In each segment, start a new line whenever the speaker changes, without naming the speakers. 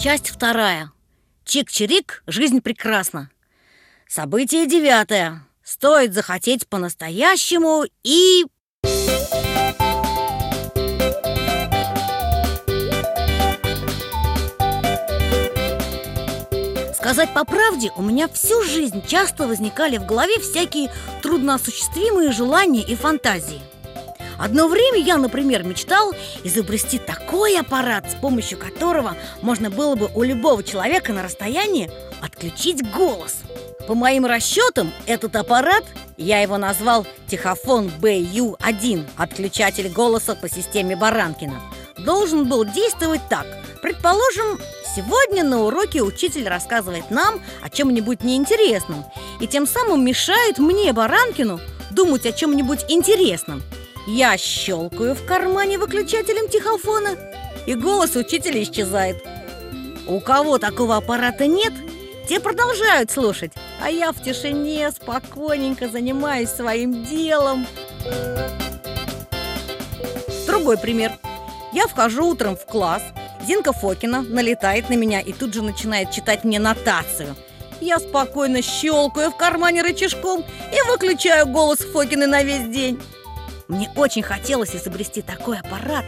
Часть вторая. Чик-чирик, жизнь прекрасна. Событие девятое. Стоит захотеть по-настоящему и... Сказать по правде, у меня всю жизнь часто возникали в голове всякие трудноосуществимые желания и фантазии. Одно время я, например, мечтал изобрести такой аппарат, с помощью которого можно было бы у любого человека на расстоянии отключить голос. По моим расчетам, этот аппарат, я его назвал Тихофон БЮ-1, отключатель голоса по системе Баранкина, должен был действовать так. Предположим, сегодня на уроке учитель рассказывает нам о чем-нибудь неинтересном и тем самым мешает мне, Баранкину, думать о чем-нибудь интересном – я щелкаю в кармане выключателем тихофона, и голос учителя исчезает. У кого такого аппарата нет, те продолжают слушать, а я в тишине спокойненько занимаюсь своим делом. Другой пример. Я вхожу утром в класс, Зинка Фокина налетает на меня и тут же начинает читать мне нотацию. Я спокойно щелкаю в кармане рычажком и выключаю голос Фокины на весь день. Мне очень хотелось изобрести такой аппарат,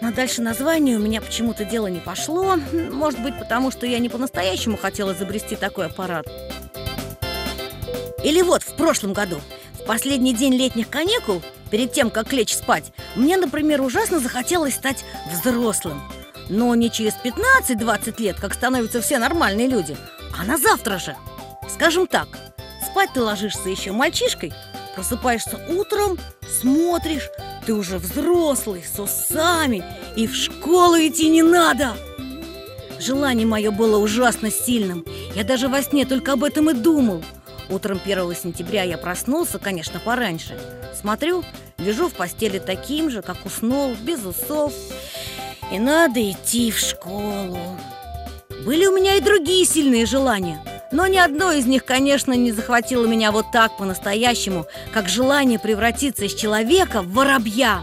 но дальше название у меня почему-то дело не пошло. Может быть, потому что я не по-настоящему хотела изобрести такой аппарат. Или вот в прошлом году, в последний день летних каникул, перед тем, как лечь спать, мне, например, ужасно захотелось стать взрослым. Но не через 15-20 лет, как становятся все нормальные люди, а на завтра же. Скажем так, спать ты ложишься еще мальчишкой, Просыпаешься утром, смотришь, ты уже взрослый, с усами, и в школу идти не надо. Желание мое было ужасно сильным. Я даже во сне только об этом и думал. Утром 1 сентября я проснулся, конечно, пораньше. Смотрю, лежу в постели таким же, как уснул, без усов. И надо идти в школу. Были у меня и другие сильные желания – но ни одно из них, конечно, не захватило меня вот так по-настоящему, как желание превратиться из человека в воробья.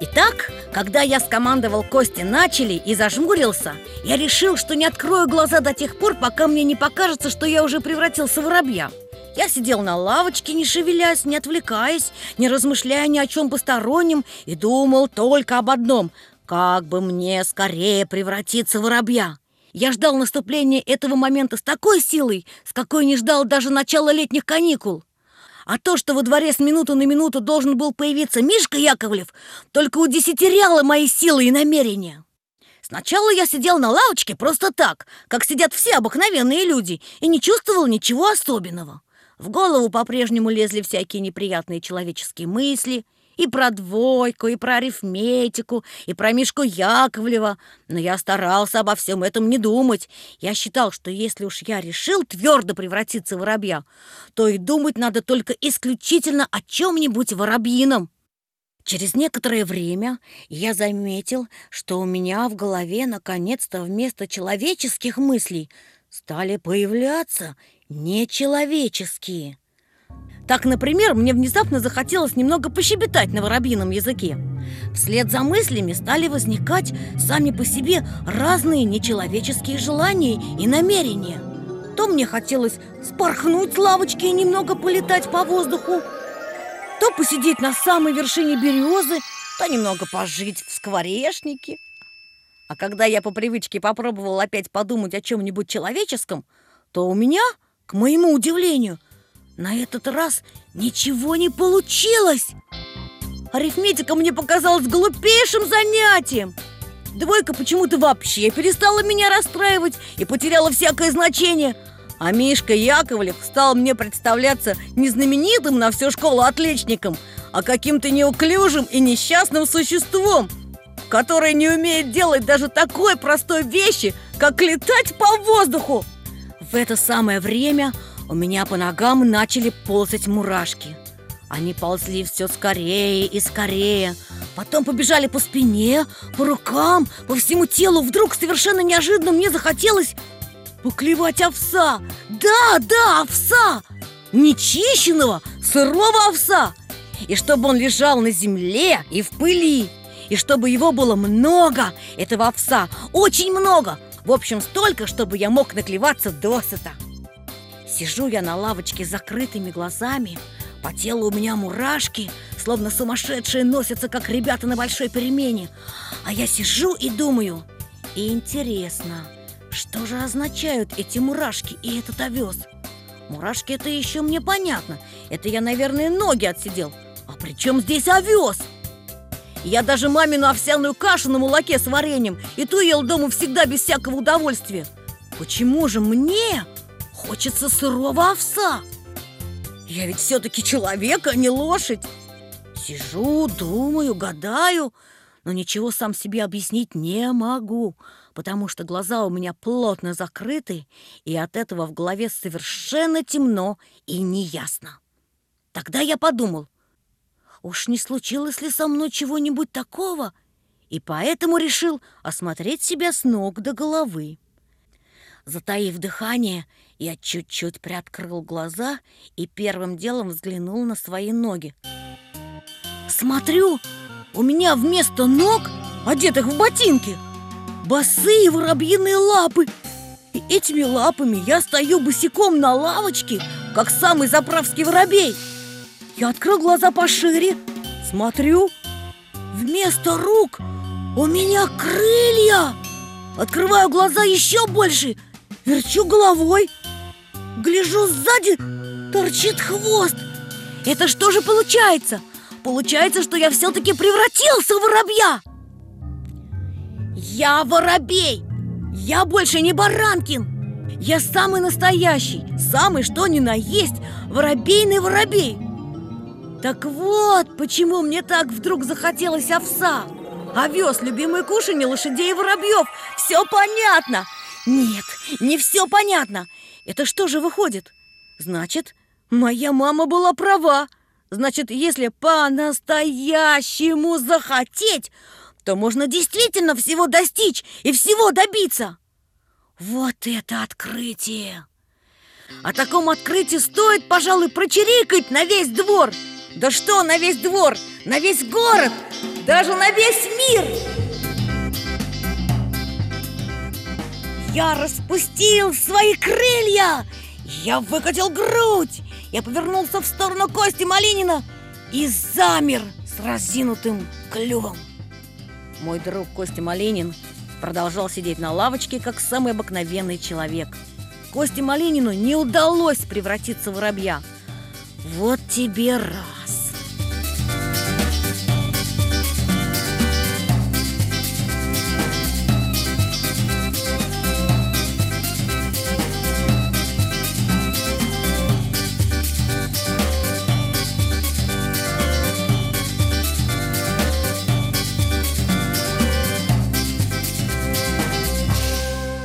Итак, когда я скомандовал Кости начали и зажмурился, я решил, что не открою глаза до тех пор, пока мне не покажется, что я уже превратился в воробья. Я сидел на лавочке, не шевелясь, не отвлекаясь, не размышляя ни о чем постороннем и думал только об одном – как бы мне скорее превратиться в воробья. Я ждал наступления этого момента с такой силой, с какой не ждал даже начала летних каникул. А то, что во дворе с минуты на минуту должен был появиться Мишка Яковлев, только удесятеряло мои силы и намерения. Сначала я сидел на лавочке просто так, как сидят все обыкновенные люди, и не чувствовал ничего особенного. В голову по-прежнему лезли всякие неприятные человеческие мысли – и про двойку, и про арифметику, и про Мишку Яковлева. Но я старался обо всем этом не думать. Я считал, что если уж я решил твердо превратиться в воробья, то и думать надо только исключительно о чем-нибудь воробьином. Через некоторое время я заметил, что у меня в голове наконец-то вместо человеческих мыслей стали появляться нечеловеческие. Так, например, мне внезапно захотелось немного пощебетать на воробьином языке. Вслед за мыслями стали возникать сами по себе разные нечеловеческие желания и намерения. То мне хотелось спорхнуть с лавочки и немного полетать по воздуху, то посидеть на самой вершине березы, то немного пожить в скворечнике. А когда я по привычке попробовал опять подумать о чем-нибудь человеческом, то у меня, к моему удивлению, на этот раз ничего не получилось. Арифметика мне показалась глупейшим занятием. Двойка почему-то вообще перестала меня расстраивать и потеряла всякое значение. А Мишка Яковлев стал мне представляться не знаменитым на всю школу отличником, а каким-то неуклюжим и несчастным существом, которое не умеет делать даже такой простой вещи, как летать по воздуху. В это самое время у меня по ногам начали ползать мурашки. Они ползли все скорее и скорее. Потом побежали по спине, по рукам, по всему телу. Вдруг совершенно неожиданно мне захотелось поклевать овса. Да, да, овса! Нечищенного, сырого овса. И чтобы он лежал на земле и в пыли. И чтобы его было много, этого овса, очень много, В общем, столько, чтобы я мог наклеваться досыта. Сижу я на лавочке с закрытыми глазами, по телу у меня мурашки, словно сумасшедшие носятся, как ребята на большой перемене. А я сижу и думаю, и интересно, что же означают эти мурашки и этот овес? Мурашки это еще мне понятно, это я, наверное, ноги отсидел. А при чем здесь овес? Я даже мамину овсяную кашу на молоке с вареньем и ту ел дома всегда без всякого удовольствия. Почему же мне хочется сырого овса? Я ведь все-таки человек, а не лошадь. Сижу, думаю, гадаю, но ничего сам себе объяснить не могу, потому что глаза у меня плотно закрыты, и от этого в голове совершенно темно и неясно. Тогда я подумал, уж не случилось ли со мной чего-нибудь такого, и поэтому решил осмотреть себя с ног до головы. Затаив дыхание, я чуть-чуть приоткрыл глаза и первым делом взглянул на свои ноги. Смотрю, у меня вместо ног, одетых в ботинки, босые воробьиные лапы. И этими лапами я стою босиком на лавочке, как самый заправский воробей. Я открыл глаза пошире, смотрю, вместо рук у меня крылья. Открываю глаза еще больше, верчу головой, гляжу сзади, торчит хвост. Это что же получается? Получается, что я все-таки превратился в воробья. Я воробей! Я больше не Баранкин. Я самый настоящий, самый что ни на есть воробейный воробей. Так вот, почему мне так вдруг захотелось овса. Овес – любимое кушанье лошадей и воробьев Все понятно Нет, не все понятно Это что же выходит? Значит, моя мама была права Значит, если по-настоящему захотеть, то можно действительно всего достичь и всего добиться. Вот это открытие! О таком открытии стоит, пожалуй, прочирикать на весь двор. Да что на весь двор, на весь город, даже на весь мир! Я распустил свои крылья, я выкатил грудь, я повернулся в сторону Кости Малинина и замер с разинутым клювом. Мой друг Костя Малинин продолжал сидеть на лавочке, как самый обыкновенный человек. Косте Малинину не удалось превратиться в воробья. Вот тебе раз.